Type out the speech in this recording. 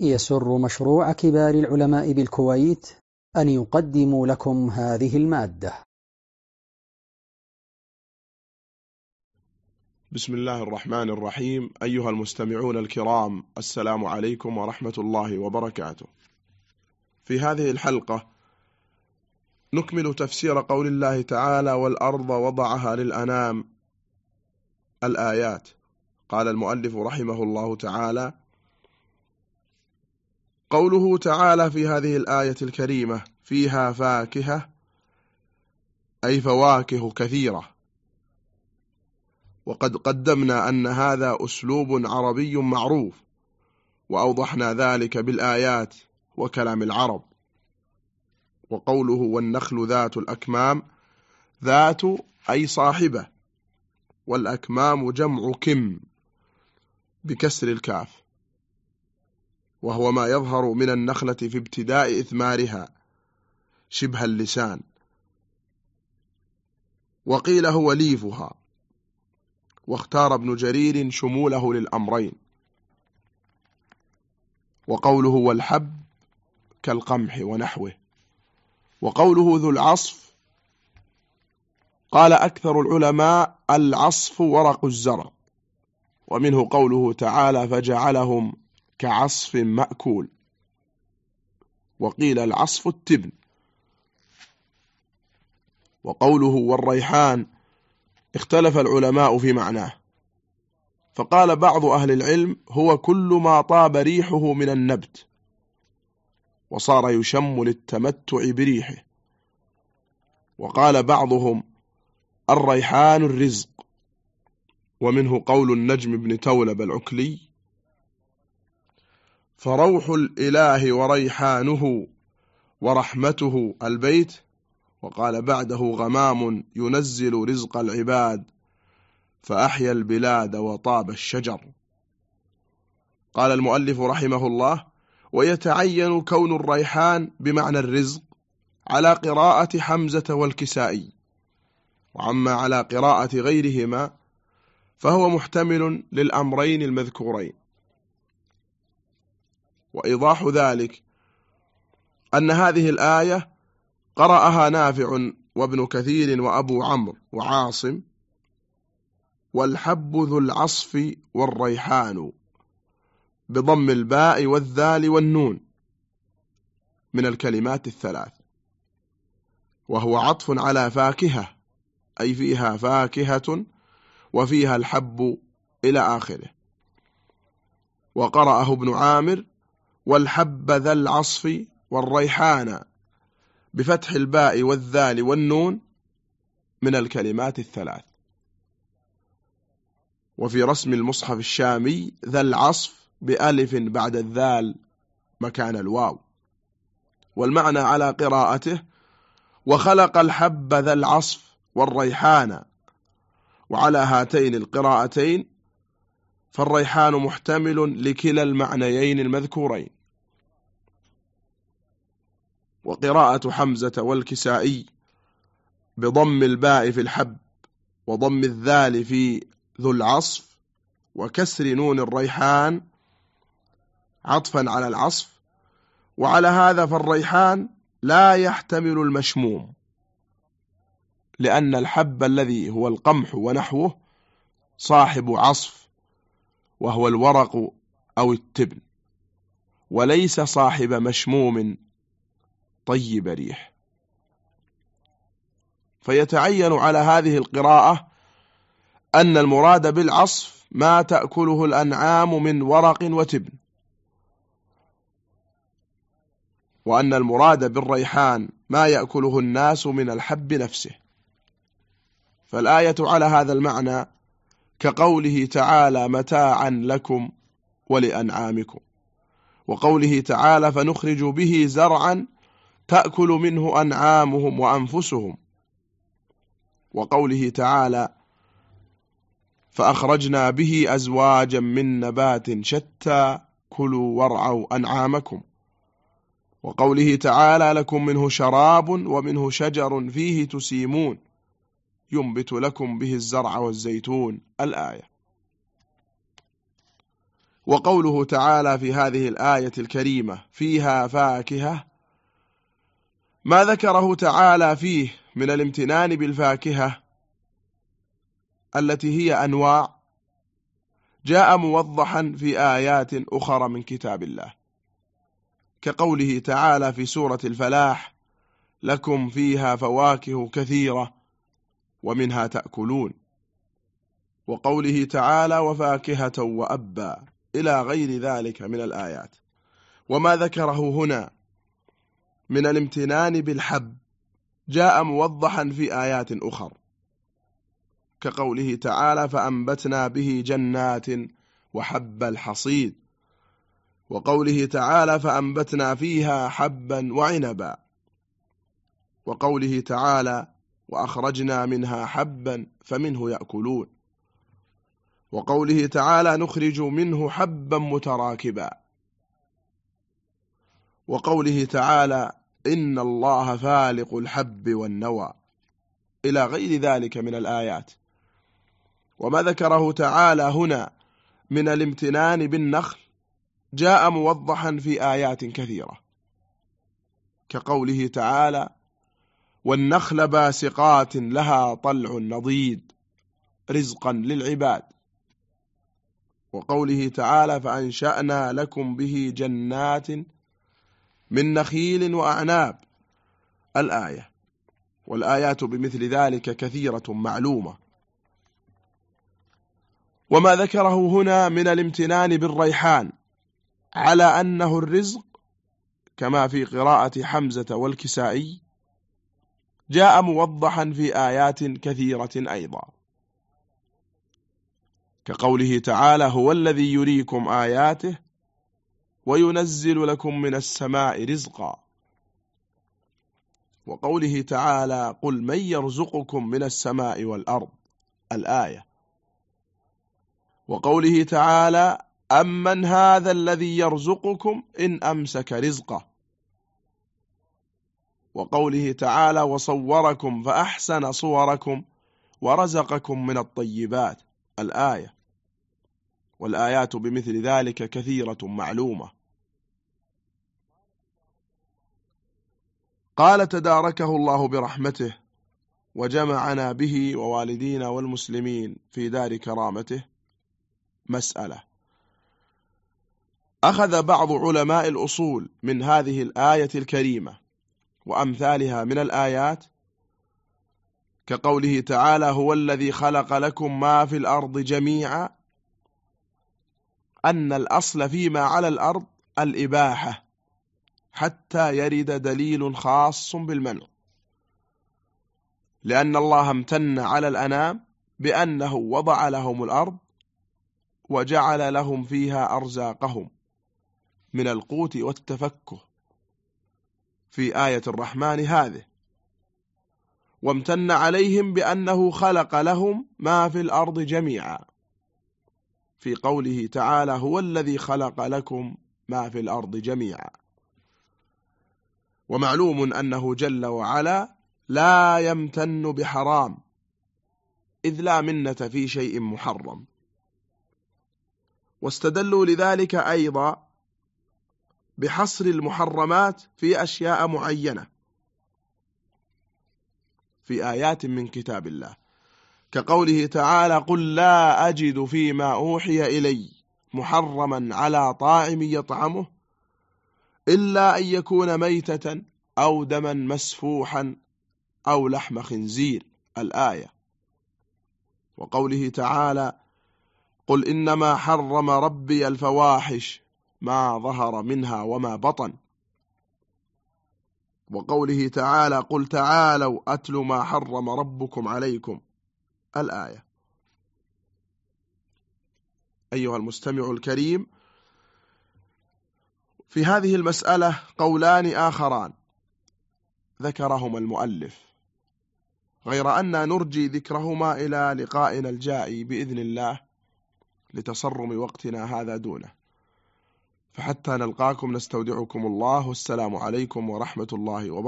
يسر مشروع كبار العلماء بالكويت أن يقدم لكم هذه المادة. بسم الله الرحمن الرحيم. أيها المستمعون الكرام السلام عليكم ورحمة الله وبركاته. في هذه الحلقة نكمل تفسير قول الله تعالى والأرض وضعها للأنام الآيات قال المؤلف رحمه الله تعالى قوله تعالى في هذه الآية الكريمة فيها فاكهة أي فواكه كثيرة. وقد قدمنا أن هذا أسلوب عربي معروف وأوضحنا ذلك بالآيات وكلام العرب. وقوله والنخل ذات الأكمام ذات أي صاحبة والأكمام جمع كم بكسر الكاف. وهو ما يظهر من النخلة في ابتداء إثمارها. شبه اللسان. وقيل هو ليفها. واختار ابن جرير شموله للأمرين. وقوله والحب كالقمح ونحوه. وقوله ذو العصف قال أكثر العلماء العصف ورق الزرع. ومنه قوله تعالى فجعلهم كعصف مأكول. وقيل العصف التبن. وقوله والريحان اختلف العلماء في معناه. فقال بعض أهل العلم هو كل ما طاب ريحه من النبت. وصار يشم للتمتع بريحه. وقال بعضهم الريحان الرزق. ومنه قول النجم بن تولب العكلي فروح الإله وريحانه ورحمته البيت وقال بعده غمام ينزل رزق العباد فأحيا البلاد وطاب الشجر. قال المؤلف رحمه الله ويتعين كون الريحان بمعنى الرزق على قراءة حمزة والكسائي وعما على قراءة غيرهما فهو محتمل للأمرين المذكورين. وإيضاح ذلك أن هذه الآية قرأها نافع وابن كثير وأبو عمرو وعاصم والحب ذو العصف والريحان بضم الباء والذال والنون من الكلمات الثلاث وهو عطف على فاكهة أي فيها فاكهة وفيها الحب إلى آخره. وقرأه ابن عامر والحب ذا العصف والريحان بفتح الباء والذال والنون من الكلمات الثلاث. وفي رسم المصحف الشامي ذا العصف بألف بعد الذال مكان الواو. والمعنى على قراءته وخلق الحب ذا العصف والريحان. وعلى هاتين القراءتين فالريحان محتمل لكلا المعنيين المذكورين. وقراءة حمزة والكسائي بضم الباء في الحب وضم الذال في ذو العصف وكسر نون الريحان عطفا على العصف. وعلى هذا فالريحان لا يحتمل المشموم لأن الحب الذي هو القمح ونحوه صاحب عصف وهو الورق أو التبن وليس صاحب مشموم طيب ريح. فيتعين على هذه القراءة أن المراد بالعصف ما تأكله الأنعام من ورق وتبن وأن المراد بالريحان ما يأكله الناس من الحب نفسه. فالآية على هذا المعنى كقوله تعالى متاعا لكم ولأنعامكم وقوله تعالى فنخرج به زرعا تأكل منه أنعامهم وأنفسهم. وقوله تعالى فأخرجنا به أزواجا من نبات شتى كلوا وارعوا أنعامكم. وقوله تعالى لكم منه شراب ومنه شجر فيه تسيمون. ينبت لكم به الزرع والزيتون. الآية. وقوله تعالى في هذه الآية الكريمة فيها فاكهة ما ذكره تعالى فيه من الامتنان بالفاكهة التي هي أنواع جاء موضحا في آيات أخرى من كتاب الله كقوله تعالى في سورة الفلاح لكم فيها فواكه كثيرة ومنها تأكلون وقوله تعالى وفاكهة وأبا إلى غير ذلك من الآيات. وما ذكره هنا من الامتنان بالحب. جاء موضحا في آيات أخر. كقوله تعالى فأنبتنا به جنات وحب الحصيد. وقوله تعالى فأنبتنا فيها حبا وعنبا. وقوله تعالى وأخرجنا منها حبا فمنه يأكلون. وقوله تعالى نخرج منه حبا متراكبا. وقوله تعالى إن الله فالق الحب والنوى. إلى غير ذلك من الآيات. وما ذكره تعالى هنا من الامتنان بالنخل جاء موضحا في آيات كثيرة. كقوله تعالى والنخل باسقات لها طلع نضيد رزقا للعباد وقوله تعالى فأنشأنا لكم به جنات من نخيل وأعناب. الآية. والآيات بمثل ذلك كثيرة معلومة. وما ذكره هنا من الامتنان بالريحان. على أنه الرزق كما في قراءة حمزة والكسائي جاء موضحا في آيات كثيرة أيضا. كقوله تعالى هو الذي يريكم آياته وينزل لكم من السماء رزقا. وقوله تعالى قل من يرزقكم من السماء والأرض الآية. وقوله تعالى أمن هذا الذي يرزقكم إن أمسك رزقه. وقوله تعالى وصوركم فأحسن صوركم ورزقكم من الطيبات الآية. والآيات بمثل ذلك كثيرة معلومة. قال تداركه الله برحمته وجمعنا به ووالدينا والمسلمين في دار كرامته. مسألة. أخذ بعض علماء الأصول من هذه الآية الكريمة وأمثالها من الآيات كقوله تعالى هو الذي خلق لكم ما في الأرض جميعا أن الأصل فيما على الأرض الإباحة. حتى يرد دليل خاص بالمنع. لأن الله امتن على الأنام بأنه وضع لهم الأرض وجعل لهم فيها أرزاقهم من القوت والتفكه. في آية الرحمن هذه وامتن عليهم بأنه خلق لهم ما في الأرض جميعا. في قوله تعالى هو الذي خلق لكم ما في الأرض جميعا. ومعلوم أنه جل وعلا لا يمتن بحرام إذ لا منة في شيء محرم. واستدلوا لذلك أيضا بحصر المحرمات في أشياء معينة في آيات من كتاب الله كقوله تعالى قل لا أجد فيما أوحي إلي محرما على طاعم يطعمه إلا أن يكون ميتة أو دما مسفوحا أو لحم خنزير الآية. وقوله تعالى قل إنما حرم ربي الفواحش ما ظهر منها وما بطن. وقوله تعالى قل تعالوا أتل ما حرم ربكم عليكم الآية. أيها المستمع الكريم في هذه المسألة قولان آخران. ذكرهما المؤلف. غير أن نرجي ذكرهما إلى لقائنا الجائي بإذن الله لتصرم وقتنا هذا دونه. فحتى نلقاكم نستودعكم الله والسلام عليكم ورحمة الله وبركاته.